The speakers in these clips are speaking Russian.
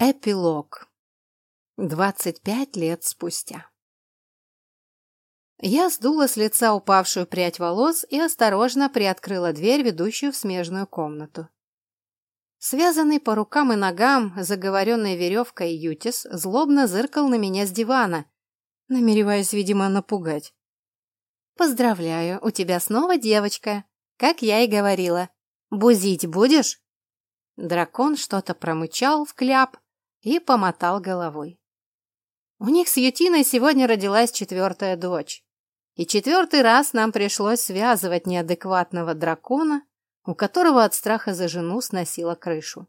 Эпилог. 25 лет спустя. Я сдула с лица упавшую прядь волос и осторожно приоткрыла дверь, ведущую в смежную комнату. Связанный по рукам и ногам, заговоренной веревкой Ютис, злобно зыркал на меня с дивана, намереваясь, видимо, напугать. «Поздравляю, у тебя снова девочка, как я и говорила. Бузить будешь?» Дракон что-то промычал в кляп, и помотал головой. У них с Ютиной сегодня родилась четвертая дочь. И четвертый раз нам пришлось связывать неадекватного дракона, у которого от страха за жену сносило крышу.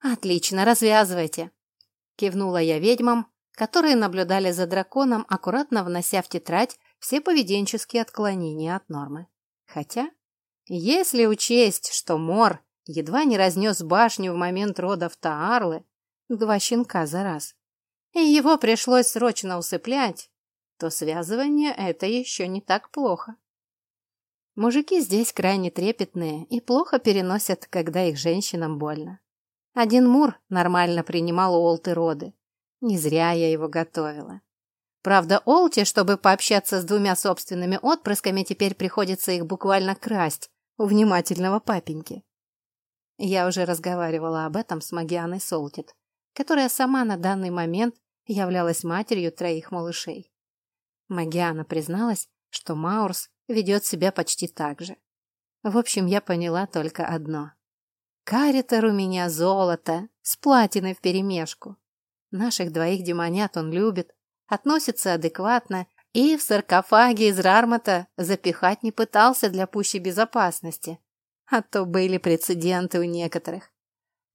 «Отлично, развязывайте!» — кивнула я ведьмам, которые наблюдали за драконом, аккуратно внося в тетрадь все поведенческие отклонения от нормы. Хотя, если учесть, что Мор едва не разнес башню в момент родов Таарлы, два щенка за раз, и его пришлось срочно усыплять, то связывание это еще не так плохо. Мужики здесь крайне трепетные и плохо переносят, когда их женщинам больно. Один Мур нормально принимал Олты роды. Не зря я его готовила. Правда, Олте, чтобы пообщаться с двумя собственными отпрысками, теперь приходится их буквально красть у внимательного папеньки. Я уже разговаривала об этом с Магианой Солтит, которая сама на данный момент являлась матерью троих малышей. Магиана призналась, что Маурс ведет себя почти так же. В общем, я поняла только одно. Каритер у меня золото, с платиной вперемешку. Наших двоих демонят он любит, относится адекватно и в саркофаге из рармата запихать не пытался для пущей безопасности. А то были прецеденты у некоторых.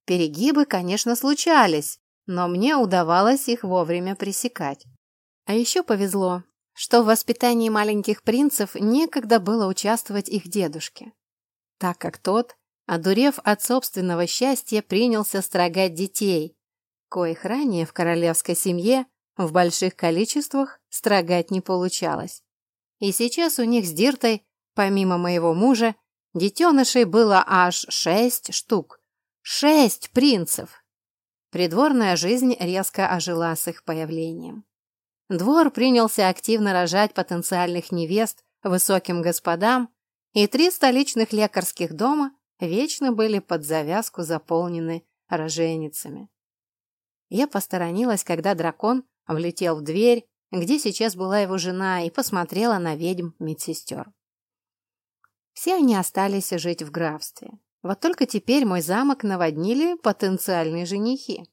Перегибы, конечно, случались, но мне удавалось их вовремя пресекать. А еще повезло, что в воспитании маленьких принцев некогда было участвовать их дедушке, так как тот, одурев от собственного счастья, принялся строгать детей, коих ранее в королевской семье в больших количествах строгать не получалось. И сейчас у них с Диртой, помимо моего мужа, детенышей было аж шесть штук, Шесть принцев! Придворная жизнь резко ожила с их появлением. Двор принялся активно рожать потенциальных невест высоким господам, и три столичных лекарских дома вечно были под завязку заполнены роженицами. Я посторонилась, когда дракон влетел в дверь, где сейчас была его жена, и посмотрела на ведьм медсестер. Все они остались жить в графстве. Вот только теперь мой замок наводнили потенциальные женихи.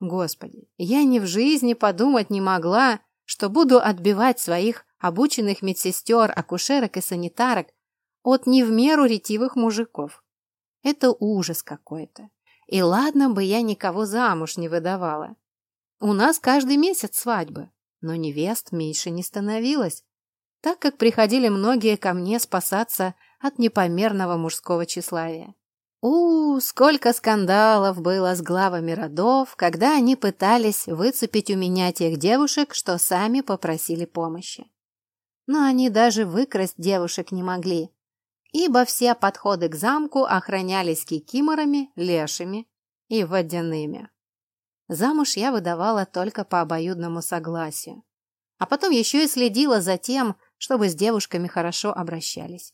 Господи, я ни в жизни подумать не могла, что буду отбивать своих обученных медсестер, акушерок и санитарок от не в меру ретивых мужиков. Это ужас какой-то. И ладно бы я никого замуж не выдавала. У нас каждый месяц свадьбы, но невест меньше не становилось, так как приходили многие ко мне спасаться от непомерного мужского тщеславия. У, сколько скандалов было с главами родов, когда они пытались выцепить у меня тех девушек, что сами попросили помощи. Но они даже выкрасть девушек не могли, ибо все подходы к замку охранялись кикиморами, лешими и водяными. Замуж я выдавала только по обоюдному согласию, а потом еще и следила за тем, чтобы с девушками хорошо обращались.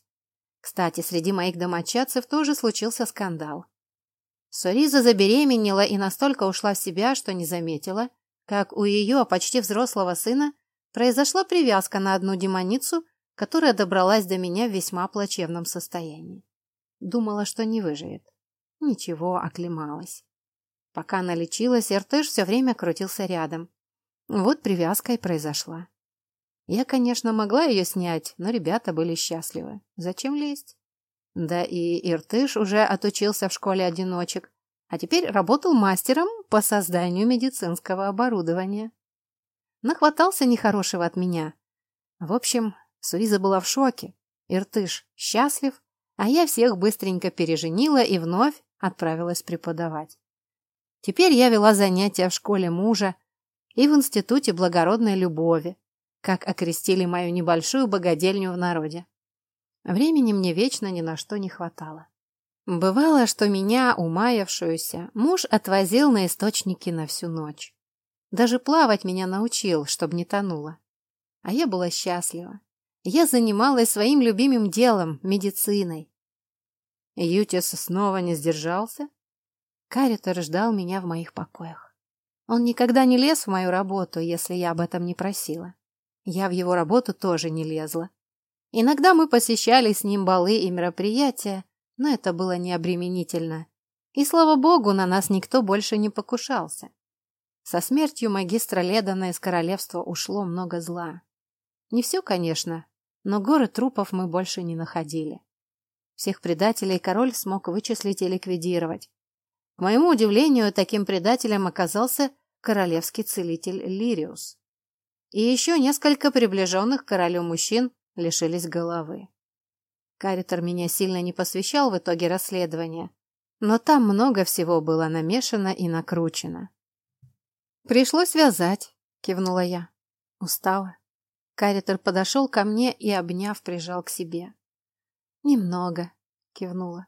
Кстати, среди моих домочадцев тоже случился скандал. Сориза забеременела и настолько ушла в себя, что не заметила, как у ее почти взрослого сына произошла привязка на одну демоницу, которая добралась до меня в весьма плачевном состоянии. Думала, что не выживет. Ничего, оклемалась. Пока она лечилась, Иртыш все время крутился рядом. Вот привязка и произошла. Я, конечно, могла ее снять, но ребята были счастливы. Зачем лезть? Да и Иртыш уже отучился в школе одиночек, а теперь работал мастером по созданию медицинского оборудования. Нахватался нехорошего от меня. В общем, Суриза была в шоке. Иртыш счастлив, а я всех быстренько переженила и вновь отправилась преподавать. Теперь я вела занятия в школе мужа и в институте благородной любови, как окрестили мою небольшую богадельню в народе. Времени мне вечно ни на что не хватало. Бывало, что меня, умаявшуюся, муж отвозил на источники на всю ночь. Даже плавать меня научил, чтобы не тонула. А я была счастлива. Я занималась своим любимым делом – медициной. Ютис снова не сдержался. Каритер ждал меня в моих покоях. Он никогда не лез в мою работу, если я об этом не просила. Я в его работу тоже не лезла. Иногда мы посещали с ним балы и мероприятия, но это было необременительно. И, слава богу, на нас никто больше не покушался. Со смертью магистра Ледана из королевства ушло много зла. Не все, конечно, но горы трупов мы больше не находили. Всех предателей король смог вычислить и ликвидировать. К моему удивлению, таким предателем оказался королевский целитель Лириус. И еще несколько приближенных к королю мужчин лишились головы. Каритер меня сильно не посвящал в итоге расследования, но там много всего было намешано и накручено. «Пришлось вязать», — кивнула я. Устала. Каритер подошел ко мне и, обняв, прижал к себе. «Немного», — кивнула.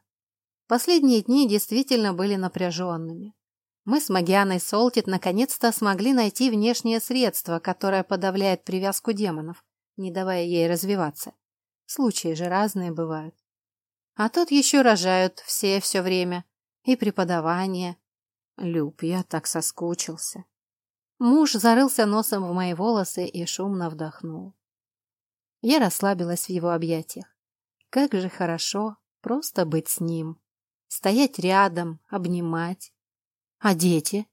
Последние дни действительно были напряженными. Мы с Магианой Солтит наконец-то смогли найти внешнее средство, которое подавляет привязку демонов, не давая ей развиваться. Случаи же разные бывают. А тут еще рожают все все время. И преподавание. Люб, я так соскучился. Муж зарылся носом в мои волосы и шумно вдохнул. Я расслабилась в его объятиях. Как же хорошо просто быть с ним. Стоять рядом, обнимать. А дети?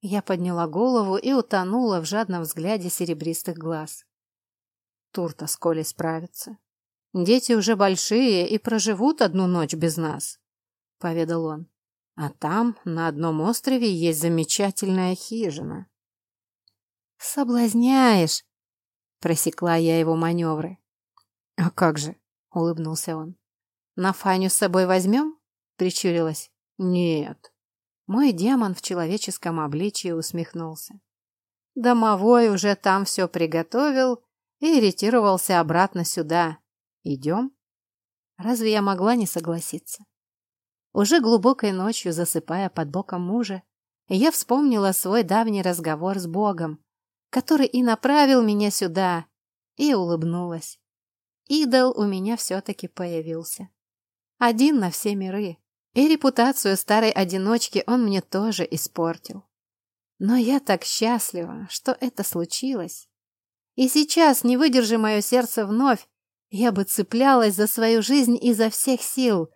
Я подняла голову и утонула в жадном взгляде серебристых глаз. Турта с Колей справится. Дети уже большие и проживут одну ночь без нас, — поведал он. А там, на одном острове, есть замечательная хижина. «Соблазняешь!» — просекла я его маневры. «А как же?» — улыбнулся он. «На Фаню с собой возьмем?» — причурилась. «Нет». Мой демон в человеческом обличии усмехнулся. Домовой уже там все приготовил и ретировался обратно сюда. Идем? Разве я могла не согласиться? Уже глубокой ночью, засыпая под боком мужа, я вспомнила свой давний разговор с Богом, который и направил меня сюда, и улыбнулась. Идол у меня все-таки появился. Один на все миры, и репутацию старой одиночки он мне тоже испортил. Но я так счастлива, что это случилось. И сейчас, не выдержи мое сердце вновь, я бы цеплялась за свою жизнь изо всех сил,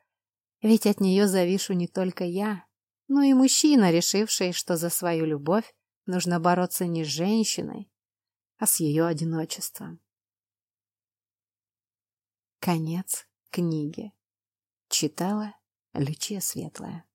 ведь от нее завишу не только я, но и мужчина, решивший, что за свою любовь Нужно бороться не с женщиной, а с ее одиночеством. Конец книги. Читала Лючия Светлая.